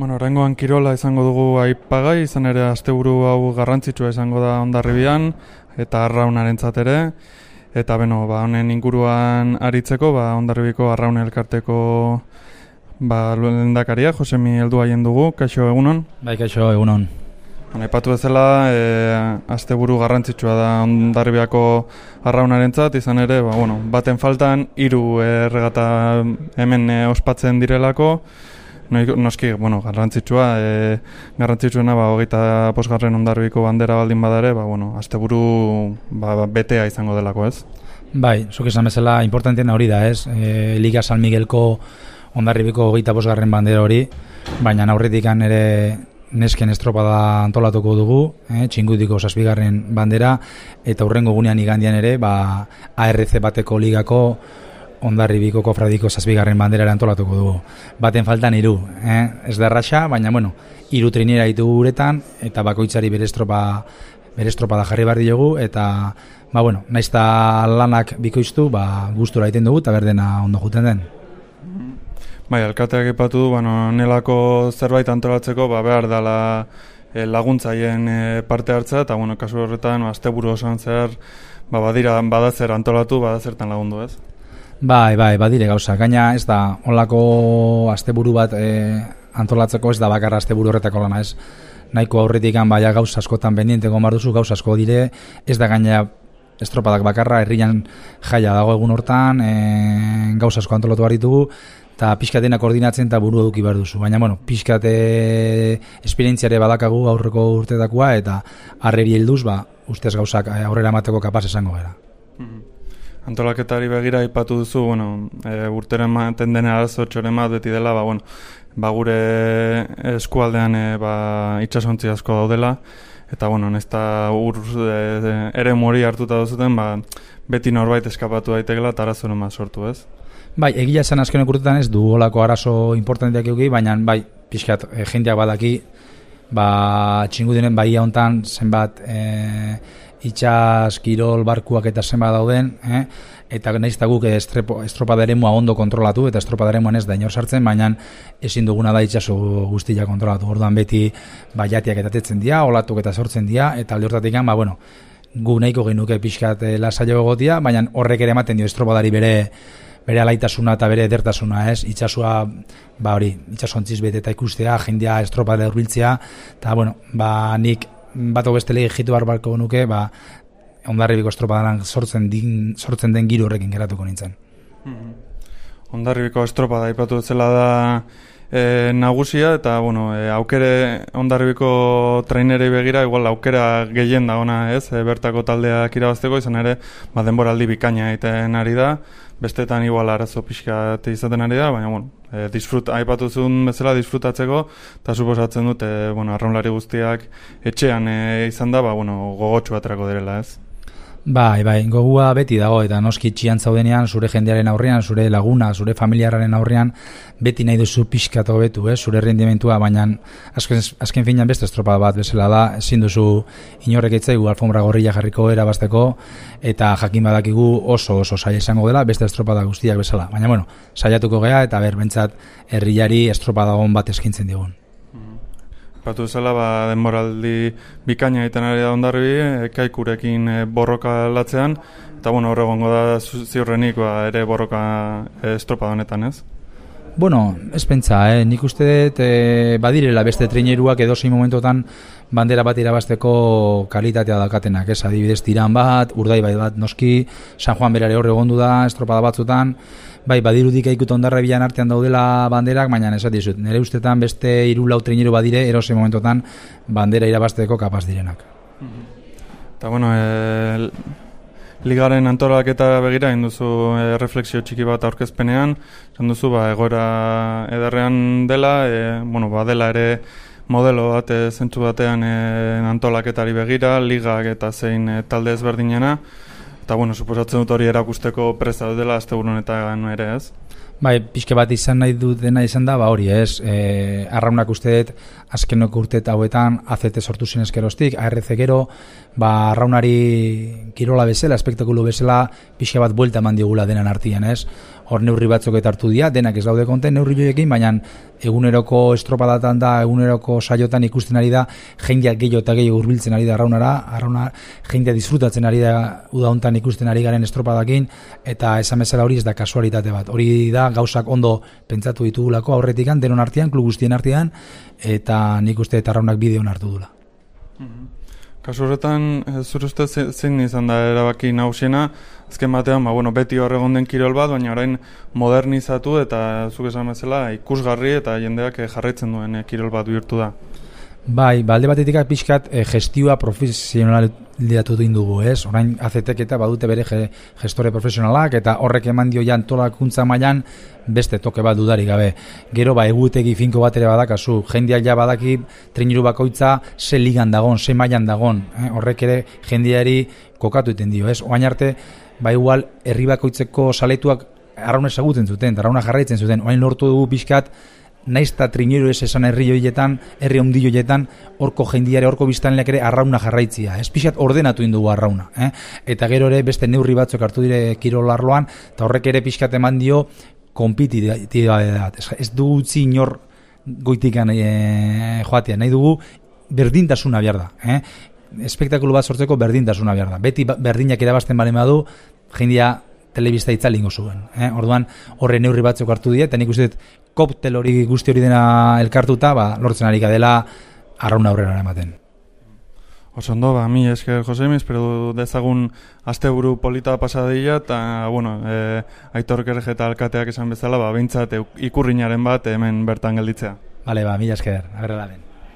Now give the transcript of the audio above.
Bueno, rengoan kirola izango dugu aipagai, izan ere asteburu hau garrantzitsua izango da ondarribian, eta arraunaren ere. Eta beno, ba, honen inguruan aritzeko, ba, ondarribiko arraun elkarteko ba, lendakaria, Josemi heldu haien dugu, kaixo egunon? Bai, kaixo egunon. Bueno, ipatu bezala, e, asteburu garrantzitsua da ondarribiako arraunaren izan ere, ba, bueno, baten faltan, hiru erregata hemen e, ospatzen direlako, noski, bueno, garrantzitsua, e, garrantzitsuena, ba, hogeita posgarren ondarbiko bandera baldin badare, ba, bueno, asteburu ba, betea izango delako, ez? Bai, zuk esan bezala, importantien hori da, ez? E, Liga San Miguelko ondarribiko hogeita posgarren bandera hori, baina aurretik ere nesken estropada antolatuko dugu, eh, txingudiko sasbigarren bandera, eta hurrengo gunean igandian ere, ba, ARC bateko ligako ondarri biko kofradiko zazbigarren bandera antolatuko dugu. Baten faltan hiru, eh? ez da erraxa, baina bueno, hiru trinera ditu guretan, eta bakoitzari bere estropa, bere estropa da jarri barri dugu, eta ba bueno, naiz lanak bikoiztu, ba, gustura egiten dugu, eta berdena ondo juten den. Bai, alkateak ipatu du, bueno, nelako zerbait antolatzeko, ba, behar dela e, laguntzaien e, parte hartza, eta bueno, kasu horretan, asteburu osoan zer, ba, badira, badazer antolatu, badazertan lagundu ez. Bai, bai, badire gauza. Gaina ez da, onlako asteburu bat e, antolatzeko ez da bakarra asteburu horretako lana ez. Nahiko aurretik baia gauza askotan bendiente gomar duzu, gauza asko dire, ez da gaina estropadak bakarra, herrian jaia dago egun hortan, e, gauza asko antolatu behar ditugu, eta pixkatena koordinatzen eta buru eduki behar duzu. Baina, bueno, pixkate esperientziare badakagu aurreko urtetakoa, eta harreri helduz, ba, ustez gauzak aurrera emateko kapaz esango gara. Mhm antolaketari begira aipatu duzu, bueno, e, urteren maten dena arazo txoren bat beti dela, ba, bueno, ba, gure eskualdean e, ba, itxasontzi asko daudela, eta bueno, nesta ur e, ere mori hartuta duzuten, ba, beti norbait eskapatu daitekela eta arazo ma sortu ez. Bai, egia esan azken urtetan ez du olako arazo importanteak euki, baina bai, pixkat, e, jendeak badaki, ba, txingudinen baia hontan zenbat e, itxas, kirol, barkuak eta zenba dauden, eh? eta nahiz eta guk estropadaremua ondo kontrolatu, eta estropadaremua ez da inor sartzen, baina ezin duguna da itxaso guztia kontrolatu. Orduan beti baiatiak eta tetzen dira, olatuk eta sortzen dira, eta alde hortatik ba, bueno, gu nahiko genuke pixkat eh, lasaio egotia, baina horrek ere ematen dio estropadari bere bere alaitasuna eta bere edertasuna, ez? Itxasua, ba hori, itxasontziz bete eta ikustea, jendea estropada urbiltzea, eta, bueno, ba, nik bato beste lege jitu barbarko nuke, ba, ondarribiko estropadaran sortzen, din, sortzen den giro horrekin geratuko nintzen. Mm Ondarribiko estropada ipatu zela da e, nagusia, eta bueno, e, aukere ondarribiko trainere begira, igual aukera gehien da ona ez, e, bertako taldeak irabazteko, izan ere, ba, denboraldi bikaina egiten ari da, bestetan igual arazo pixka izaten ari da, baina, bueno, e, disfrut, aipatu zuen bezala disfrutatzeko, eta suposatzen dute, bueno, arraunlari guztiak etxean e, izan da, ba, bueno, gogotxu atrako direla, ez? Bai, bai, gogua beti dago, eta noski txian zaudenean, zure jendearen aurrean, zure laguna, zure familiararen aurrean, beti nahi duzu pixkatu betu, eh, zure rendimentua, baina azken, azken finan beste estropa bat bezala da, ezin duzu inorrek itzaigu alfombra gorrilla jarriko erabazteko, eta jakin badakigu oso oso saia izango dela, beste estropada guztiak bezala. Baina, bueno, saiatuko gea, eta ber, bentsat, herriari estropada hon bat eskintzen digun. Batu zela, ba, denboraldi bikaina egiten ari da ondarri, ekaikurekin e, borroka latzean, eta bueno, horregongo da ziurrenik ba, ere borroka e, estropa honetan, ez? Bueno, ez pentsa, eh? nik uste dut e, badirela beste treineruak edo zein momentotan bandera bat irabazteko kalitatea dakatenak, ez? Adibidez, tiran bat, urdai bat noski, San Juan berare horre gondu da, estropada batzutan, bai, badirudik aikut ondarra bilan artean daudela banderak, baina esat dizut, nire ustetan beste iru lau treinero badire, erose momentotan bandera irabazteko kapaz direnak. Eta bueno, e, ligaren antolak eta begira, induzu e, refleksio txiki bat aurkezpenean, zan duzu, ba, egoera ederrean dela, e, bueno, ba, dela ere modelo bat e, zentzu batean e, antolaketari begira, ligak eta zein e, talde ezberdinena, Eta, bueno, suposatzen dut hori erakusteko presa dela azte honetan ere, ez? Bai, pixke bat izan nahi dut dena izan da, ba hori, ez? E, arraunak uste dut, azkenok urte eta hauetan, azete sortu zen eskerostik, ARC gero, ba, arraunari kirola bezala, espektakulu bezala, pixke bat buelta eman digula denan artian, ez? hor neurri batzuk eta hartu dira, denak ez daude konten neurri joekin, baina eguneroko estropadatan da, eguneroko saiotan ikusten ari da, jendeak gehiago eta gehiago urbiltzen ari da arraunara, arrauna jendeak disfrutatzen ari da udauntan ikusten ari garen estropadakin, eta esan bezala hori ez da kasualitate bat. Hori da gauzak ondo pentsatu ditugulako aurretik denon artean, klub guztien artean, eta nik uste eta arraunak bideon hartu dula. Mhm. Kasu horretan, eh, zure uste zein izan da erabaki nausiena, azken batean, ba, bueno, beti horregon den kirol bat, baina orain modernizatu eta zuk esan bezala ikusgarri eta jendeak eh, jarraitzen duen eh, kirol bat bihurtu da. Bai, balde ba, batetik pixkat e, gestioa profesional liatu duin dugu, ez? Orain azetek eta badute bere gestore profesionalak eta horrek eman dio jan tolakuntza mailan beste toke bat dudari gabe. Gero ba egutegi finko bat ere badakazu, jendiak ja badaki treiniru bakoitza ze ligan dagon, ze mailan dagon, eh? horrek ere jendiari kokatu iten dio, ez? Oain arte, ba igual herri bakoitzeko saletuak arrauna esagutzen zuten, arrauna jarraitzen zuten, oain lortu dugu pixkat, naiz eta trinero ez esan herri hoietan, herri ondi hoietan, orko jendiare, orko biztanleak ere arrauna jarraitzia. Ez pixat ordenatu indugu arrauna. Eh? Eta gero ere beste neurri batzuk hartu dire kirolarloan, eta horrek ere pixkat eman dio kompititiba da. Ez dugu utzi inor goitikan e, joatea. Nahi dugu berdintasuna behar da. Eh? Espektakulu bat sortzeko berdintasuna behar da. Beti ba, berdinak irabazten bale badu, jendia telebista itzalingo zuen. Eh? Orduan horre neurri batzuk hartu dira, eta nik uste koptel hori guzti hori dena elkartuta, ba, lortzen ari dela arraun aurrera ematen. Oso ondo, ba, mi esker Jose, mi espero dezagun asteburu polita pasadilla, eta, bueno, e, aitor eta alkateak esan bezala, ba, bintzat ikurriñaren bat hemen bertan gelditzea. Bale, ba, mi esker, agarra den.